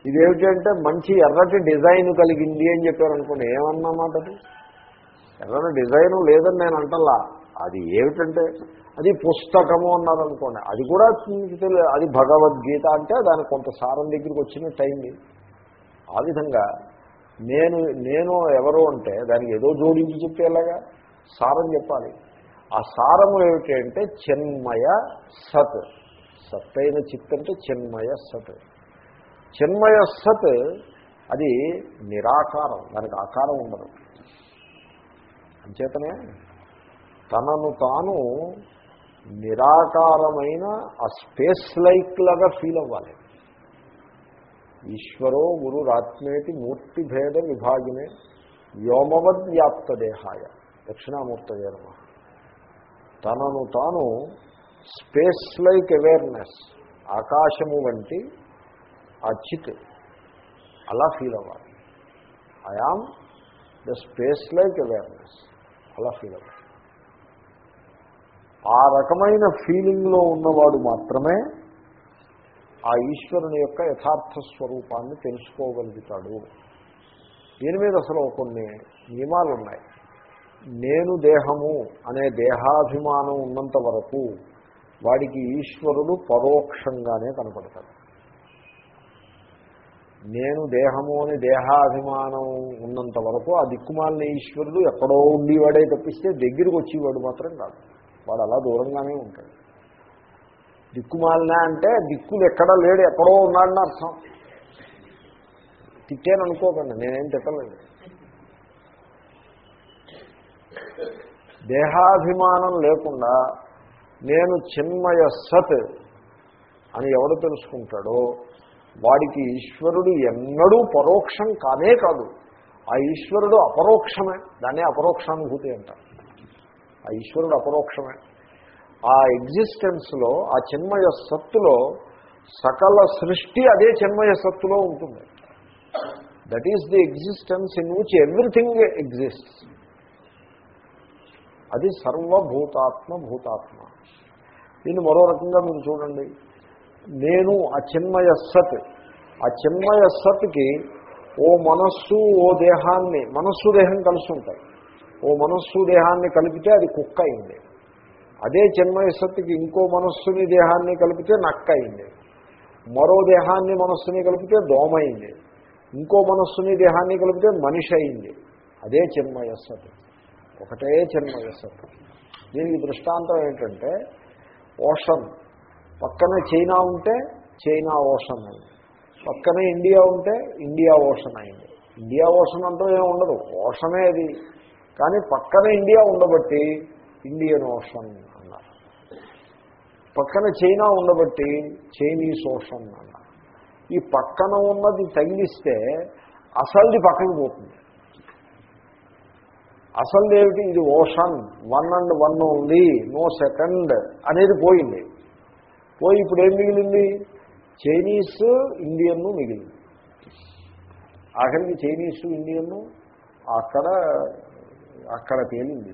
ఇదేమిటి అంటే మంచి ఎర్రటి డిజైన్ కలిగింది అని చెప్పారు అనుకోండి. ఏమన్నమాట అది? ఎర్రటి డిజైన్ లేదని నేను అంటల్లా. అది ఏమిటంటే అది పుస్తకము అన్నారనుకోండి అది కూడా తెలియదు అది భగవద్గీత అంటే దానికి కొంత సారం దగ్గరికి వచ్చినట్టు అయింది ఆ విధంగా నేను నేను ఎవరు అంటే దానికి ఏదో జోడించి చెప్పేలాగా సారం చెప్పాలి. ఆ సారము ఏమిటి అంటే చిన్మయ సత్. సత్ అయిన చిత్ అంటే చిన్మయ సత్. చిన్మయ సత్ అది నిరాకారం దానికి ఆకారం ఉండదు. అంచేతనే తనను తాను నిరాకారమైన ఆ స్పేస్ లైక్ లాగా ఫీల్ అవ్వాలి. ఈశ్వరో గురురాత్మేటి మూర్తిభేద విభాగినే వ్యోమవద్ వ్యాప్త దేహాయ. దక్షిణామూర్తయ నమ. తనను తాను స్పేస్ లైక్ అవేర్నెస్ ఆకాశము వంటి ఆ చిత్ అలా ఫీల్ అవ్వాలి. I am the space like awareness అలా ఫీల్ అవ్వాలి. ఆ రకమైన ఫీలింగ్లో ఉన్నవాడు మాత్రమే ఆ ఈశ్వరుని యొక్క యథార్థ స్వరూపాన్ని తెలుసుకోగలుగుతాడు. దీని మీద అసలు కొన్ని నియమాలు ఉన్నాయి నేను దేహము అనే దేహాభిమానం ఉన్నంత వరకు వాడికి ఈశ్వరుడు పరోక్షంగానే కనపడతాడు. నేను దేహము అని దేహాభిమానం ఉన్నంత వరకు ఆ దిక్కుమాలిన ఈశ్వరుడు ఎక్కడో ఉండేవాడే తప్పిస్తే దగ్గరికి వచ్చేవాడు మాత్రం కాదు. వాడు అలా దూరంగానే ఉంటాడు. దిక్కుమాలిన అంటే దిక్కులు ఎక్కడా లేడు ఎక్కడో ఉన్నాడని అర్థం. తిట్టాను అనుకోకండి నేనేం తిట్టలేదు. దేహాభిమానం లేకుండా నేను చిన్మయ సత్ అని ఎవడు తెలుసుకుంటాడో వాడికి ఈశ్వరుడు ఎన్నడూ పరోక్షం కానే కాదు. ఆ ఈశ్వరుడు అపరోక్షమే దాన్నే అపరోక్షానుభూతి అంటారు. ఆ ఈశ్వరుడు అపరోక్షమే. ఆ ఎగ్జిస్టెన్స్లో ఆ చిన్మయ సత్తులో సకల సృష్టి అదే చిన్మయ సత్తులో ఉంటుంది. That is the existence in which everything exist అది సర్వభూతాత్మ భూతాత్మ. దీన్ని మరో రకంగా మీరు చూడండి. నేను ఆ చిన్మయ సత్. ఆ చిన్మయ సత్కి ఓ మనస్సు ఓ దేహాన్ని మనస్సు దేహం కలిసి ఉంటాయి. ఓ మనస్సు దేహాన్ని కలిపితే అది కుక్క అయింది. అదే చిన్మయ సత్తుకి ఇంకో మనస్సుని దేహాన్ని కలిపితే నక్క అయింది. మరో దేహాన్ని మనస్సుని కలిపితే దోమ అయింది. ఇంకో మనస్సుని దేహాన్ని కలిపితే మనిషి అయింది. అదే చిన్మయ సత్. ఒకటే చిన్మయ సత్. దీనికి దృష్టాంతం ఏంటంటే ఓషన్. పక్కనే చైనా ఉంటే చైనా ఓషన్ అయింది పక్కనే ఇండియా ఉంటే ఇండియా ఓషన్ అయింది ఇండియా ఓషన్ అంటూ ఏమి ఉండదు. ఓషనే అది. కానీ పక్కన ఇండియా ఉండబట్టి ఇండియన్ ఓషన్ అన్నారు. పక్కన చైనా ఉండబట్టి చైనీస్ ఓషన్ అన్నారు. ఈ పక్కన ఉన్నది తగిలిస్తే అసలుది పక్కకి పోతుంది. అసలు ఏమిటి ఇది ఓషన్. వన్ అండ్ వన్ ఉంది నో సెకండ్ అనేది పోయింది. పోయి ఇప్పుడు ఏం మిగిలింది? చైనీస్ ఇండియన్ మిగిలింది. ఆఖరికి చైనీస్ ఇండియన్ అక్కడ అక్కడ తేలింది.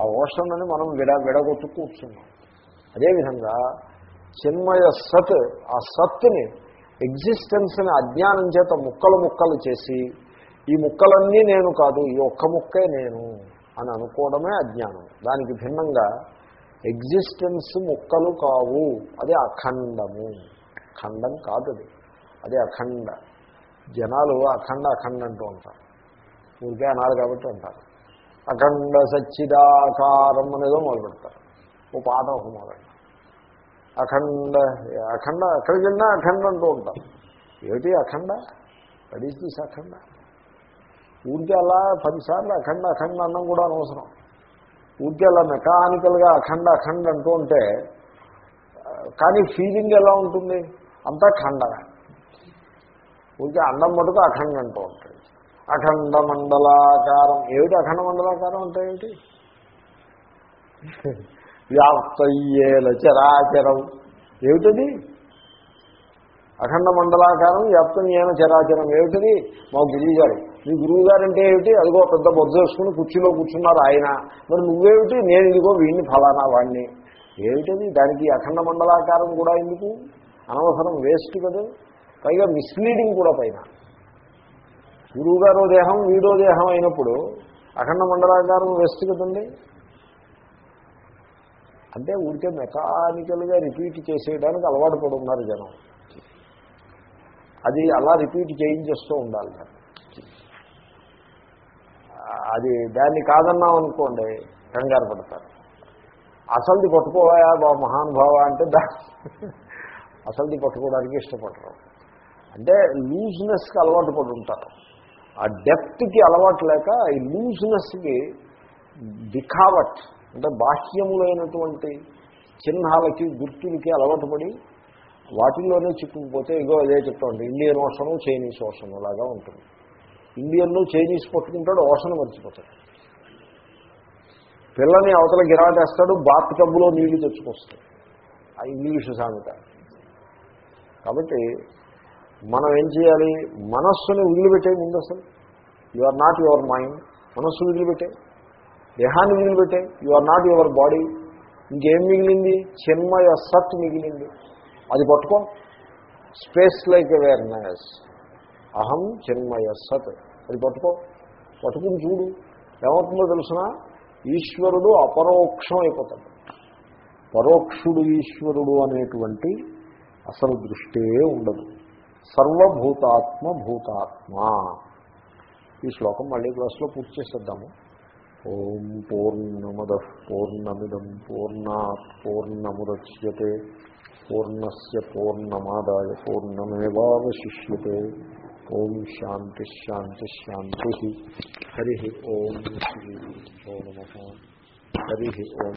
ఆ ఓషన్ అని మనం విడ విడగొట్టు కూర్చున్నాం. అదేవిధంగా చిన్మయ సత్ ఆ సత్తుని ఎగ్జిస్టెన్స్ని అజ్ఞానం చేత ముక్కలు ముక్కలు చేసి ఈ ముక్కలన్నీ నేను కాదు ఈ ఒక్క ముక్కే నేను అని అనుకోవడమే అజ్ఞానం. దానికి భిన్నంగా ఎగ్జిస్టెన్స్ ముక్కలు కావు అది అఖండము. ఖండం కాదు అది. అది అఖండ. జనాలు అఖండ అఖండ అంటూ ఉంటారు. ఊరికే అనాలి కాబట్టి అంటారు. అఖండ సచ్చిదాకారం అనేదో మొదలు పెడతారు ఓ పాట ఒక మొదలు. అఖండ అఖండ అక్కడికి వెళ్ళినా అఖండ అంటూ ఉంటారు. ఏమిటి అఖండ? దట్ ఈస్ దిస్ అఖండ? ఊరికే అలా పదిసార్లు అఖండ అఖండ అన్నం కూడా అనవసరం. ఊరికే అలా మెకానికల్గా అఖండ అఖండ అంటూ ఉంటే కానీ ఫీలింగ్ ఎలా ఉంటుంది? అంతా ఖండమే. ఊరికే అండం మటుకు అఖండ అంటూ ఉంటాయి అఖండ మండలాకారం. ఏమిటి అఖండ మండలాకారం అంటే ఏమిటి వ్యాప్తయ్యేల చరాచరం. ఏమిటది? అఖండ మండలాకారం వ్యాప్తం ఏమైనా చరాచరం. ఏమిటది? మాకు తెలియజాడు మీ గురువు గారంటే ఏమిటి? అదిగో పెద్ద బొద్ద వేసుకుని కుర్చీలో కూర్చున్నారు ఆయన. మరి నువ్వేమిటి? నేను ఇదిగో వీడిని ఫలానా వాడిని ఏమిటది? దానికి అఖండ మండలాకారం కూడా ఎందుకు? అనవసరం వేస్ట్ కదా. పైగా మిస్లీడింగ్ కూడా పైన. గురువుగారో దేహం వీడో దేహం అయినప్పుడు అఖండ మండలాకారం వేస్ట్ కదండి? అంటే ఊరికే మెకానికల్గా రిపీట్ చేసేయడానికి అలవాటు పడున్నారు జనం. అది అలా రిపీట్ చేయించేస్తూ ఉండాలి దాన్ని. అది దాన్ని కాదన్నాం అనుకోండి కంగారు పడతారు. అసలుది పట్టుకోవాయా బా మహానుభావ అంటే దా అసలుది పట్టుకోవడానికి ఇష్టపడరు. అంటే లూజ్నెస్కి అలవాటు పడి ఉంటారు. ఆ డెప్త్కి అలవాటు లేక ఈ లూజ్నెస్కి దిఖావట్ అంటే బాహ్యములైనటువంటి చిహ్నాలకి గుర్తులకి అలవాటు పడి వాటిల్లోనే చిక్కుకుపోతే ఇగో అదే చెప్తాండి ఇండియన్ ఓషను చైనీస్ ఓషను లాగా ఉంటుంది. ఇండియన్ను చైనీస్ పట్టుకుంటాడు ఓషన్ మర్చిపోతాడు. పిల్లని అవతల గిరాటేస్తాడు బాత్ టబ్బులో నీళ్ళు తెచ్చుకొస్తాడు. ఆ ఇంగ్లీషు సామెత. కాబట్టి మనం ఏం చేయాలి? మనస్సుని వదిలిపెట్టే ముందు అసలు. You are not your mind మనస్సు వదిలిపెట్టే. దేహాన్ని వదిలిపెట్టే. You are not your body ఇంకేం మిగిలింది? చిన్మయ సత్ మిగిలింది. అది పట్టుకో. స్పేస్ లైక్ అవేర్నెస్ అహం చిన్మయ సత్. అది పట్టుకో. పట్టుకుని చూడు. ఏమవుతుందో తెలిసిన ఈశ్వరుడు అపరోక్షం అయిపోతాడు. పరోక్షుడు ఈశ్వరుడు అనేటువంటి అసలు దృష్టే ఉండదు. సర్వభూతాత్మ భూతాత్మ. ఈ శ్లోకం మళ్ళీ క్లాస్లో పూర్తి చేసేద్దాము. ఓం పూర్ణమద పూర్ణమిదం పూర్ణాత్ పూర్ణముద్యతే. పూర్ణస్ పూర్ణమాదాయ పూర్ణమేవాశిష్యతే ఓం శాంతి శాంతి శాంతి. హరి ఓం శ్రీ నమ. హరి ఓం